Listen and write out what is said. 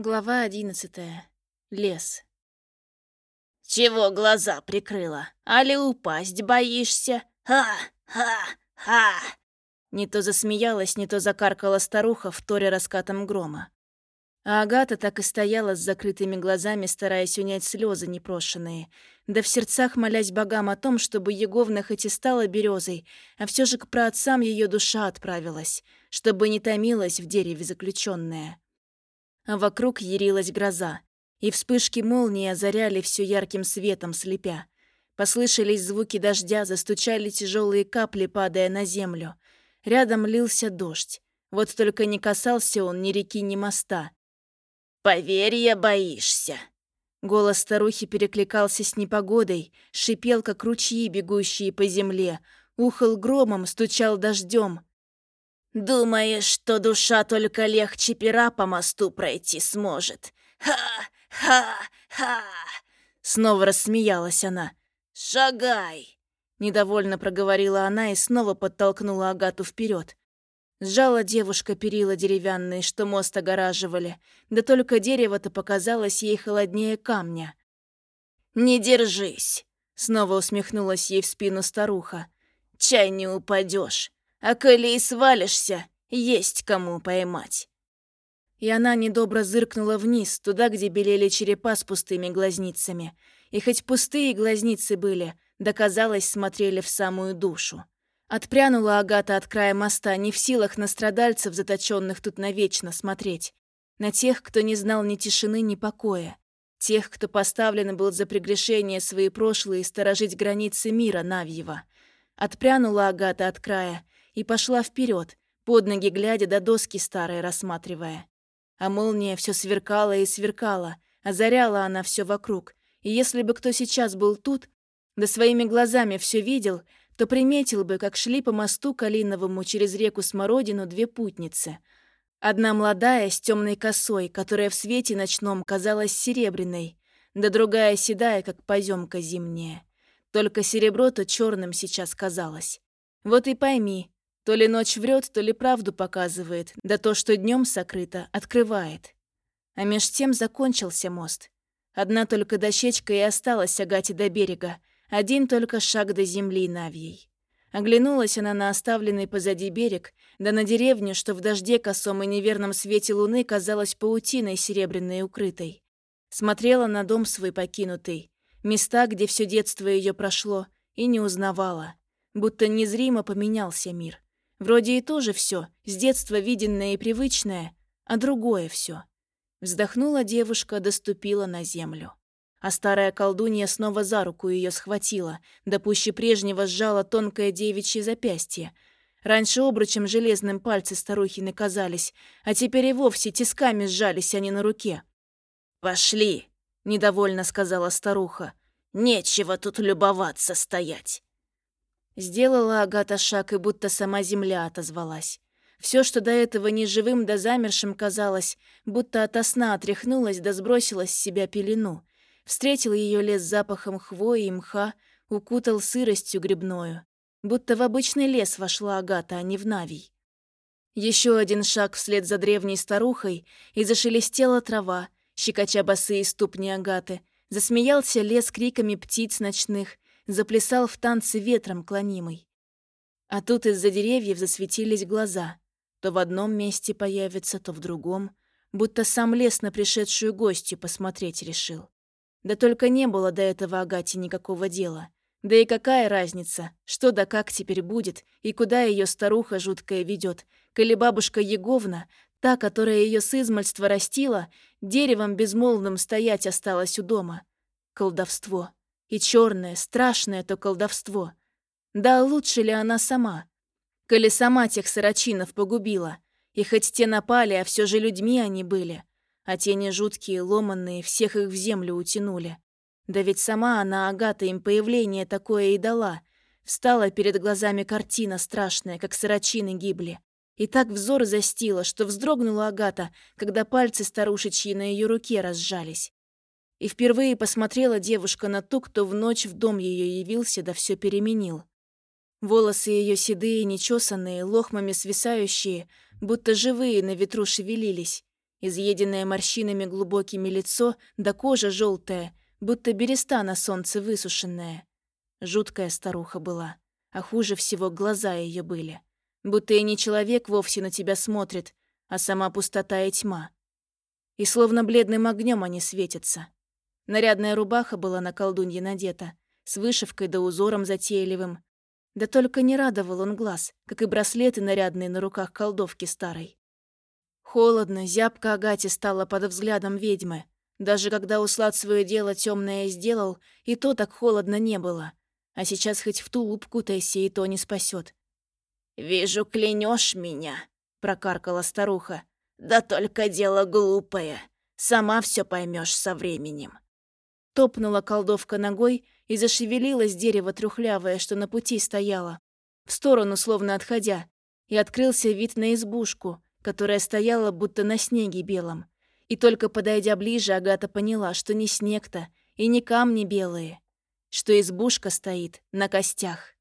Глава одиннадцатая. Лес. «Чего глаза прикрыла? Али упасть боишься? Ха-ха-ха!» Не то засмеялась, не то закаркала старуха в торе раскатом грома. А Агата так и стояла с закрытыми глазами, стараясь унять слезы непрошенные, да в сердцах молясь богам о том, чтобы Еговна хоть и стала березой, а все же к праотцам ее душа отправилась, чтобы не томилась в дереве заключенная а вокруг ярилась гроза, и вспышки молнии озаряли все ярким светом, слепя. Послышались звуки дождя, застучали тяжелые капли, падая на землю. Рядом лился дождь. Вот только не касался он ни реки, ни моста. «Поверья боишься!» Голос старухи перекликался с непогодой, шипел, как ручьи, бегущие по земле, ухал громом, стучал дождем. Думаешь, что душа только легче пера по мосту пройти сможет? Ха-ха-ха!» Снова рассмеялась она. «Шагай!» Недовольно проговорила она и снова подтолкнула Агату вперед. Сжала девушка перила деревянные, что мост огораживали, да только дерево-то показалось ей холоднее камня. «Не держись!» — снова усмехнулась ей в спину старуха. «Чай не упадешь. А коли и свалишься, есть кому поймать. И она недобро зыркнула вниз, туда, где белели черепа с пустыми глазницами. И хоть пустые глазницы были, доказалось, смотрели в самую душу. Отпрянула Агата от края моста, не в силах на страдальцев, заточенных тут навечно, смотреть. На тех, кто не знал ни тишины, ни покоя. Тех, кто поставлен был за прегрешение свои прошлые сторожить границы мира Навьева. Отпрянула Агата от края и пошла вперед, под ноги глядя до доски старой рассматривая. А молния все сверкала и сверкала, озаряла она все вокруг. И если бы кто сейчас был тут, да своими глазами все видел, то приметил бы, как шли по мосту Калиновому через реку Смородину две путницы. Одна молодая с темной косой, которая в свете ночном казалась серебряной, да другая седая, как поземка зимняя. Только серебро-то черным сейчас казалось. Вот и пойми, то ли ночь врет, то ли правду показывает, да то, что днем сокрыто, открывает. А меж тем закончился мост. Одна только дощечка и осталась Агате до берега, один только шаг до земли Навьей. Оглянулась она на оставленный позади берег, да на деревню, что в дожде косом и неверном свете луны казалась паутиной серебряной укрытой. Смотрела на дом свой покинутый, места, где все детство ее прошло, и не узнавала, будто незримо поменялся мир. Вроде и тоже все, с детства виденное и привычное, а другое все. Вздохнула девушка, доступила на землю. А старая колдунья снова за руку ее схватила, да пуще прежнего сжала тонкое девичье запястье. Раньше обручем железным пальцы старухи наказались, а теперь и вовсе тисками сжались они на руке. «Пошли!» — недовольно сказала старуха. «Нечего тут любоваться стоять!» Сделала Агата шаг, и будто сама земля отозвалась. Все, что до этого неживым да замершим казалось, будто ото сна отряхнулась да сбросила с себя пелену. Встретил ее лес запахом хвои и мха, укутал сыростью грибною. Будто в обычный лес вошла Агата, а не в Навий. Еще один шаг вслед за древней старухой, и зашелестела трава, щекоча босые ступни Агаты. Засмеялся лес криками птиц ночных, заплясал в танце ветром клонимый. А тут из-за деревьев засветились глаза. То в одном месте появится, то в другом, будто сам лес на пришедшую гостью посмотреть решил. Да только не было до этого Агате никакого дела. Да и какая разница, что да как теперь будет, и куда ее старуха жуткая ведет, коли бабушка Еговна, та, которая ее с измальства растила, деревом безмолвным стоять осталась у дома. Колдовство. И черное, страшное то колдовство. Да лучше ли она сама? Коли сама тех сорочинов погубила. И хоть те напали, а все же людьми они были. А тени жуткие, ломанные, всех их в землю утянули. Да ведь сама она, Агата, им появление такое и дала. Встала перед глазами картина страшная, как сорочины гибли. И так взор застила, что вздрогнула Агата, когда пальцы старушечьи на ее руке разжались. И впервые посмотрела девушка на ту, кто в ночь в дом ее явился, да все переменил. Волосы ее седые, нечесанные, лохмами свисающие, будто живые на ветру шевелились. изъеденное морщинами глубокими лицо, да кожа желтая, будто береста на солнце высушенная. Жуткая старуха была, а хуже всего глаза ее были. Будто и не человек вовсе на тебя смотрит, а сама пустота и тьма. И словно бледным огнем они светятся. Нарядная рубаха была на колдунье надета, с вышивкой да узором затейливым. Да только не радовал он глаз, как и браслеты нарядные на руках колдовки старой. Холодно, зябко Агате стало под взглядом ведьмы. Даже когда Услад свое дело темное сделал, и то так холодно не было. А сейчас хоть в тулуп кутайся, и то не спасет. «Вижу, клянешь меня», — прокаркала старуха. «Да только дело глупое. Сама все поймешь со временем». Топнула колдовка ногой и зашевелилось дерево трухлявое, что на пути стояло, в сторону словно отходя, и открылся вид на избушку, которая стояла будто на снеге белом. И только подойдя ближе, Агата поняла, что не снег-то и не камни белые, что избушка стоит на костях.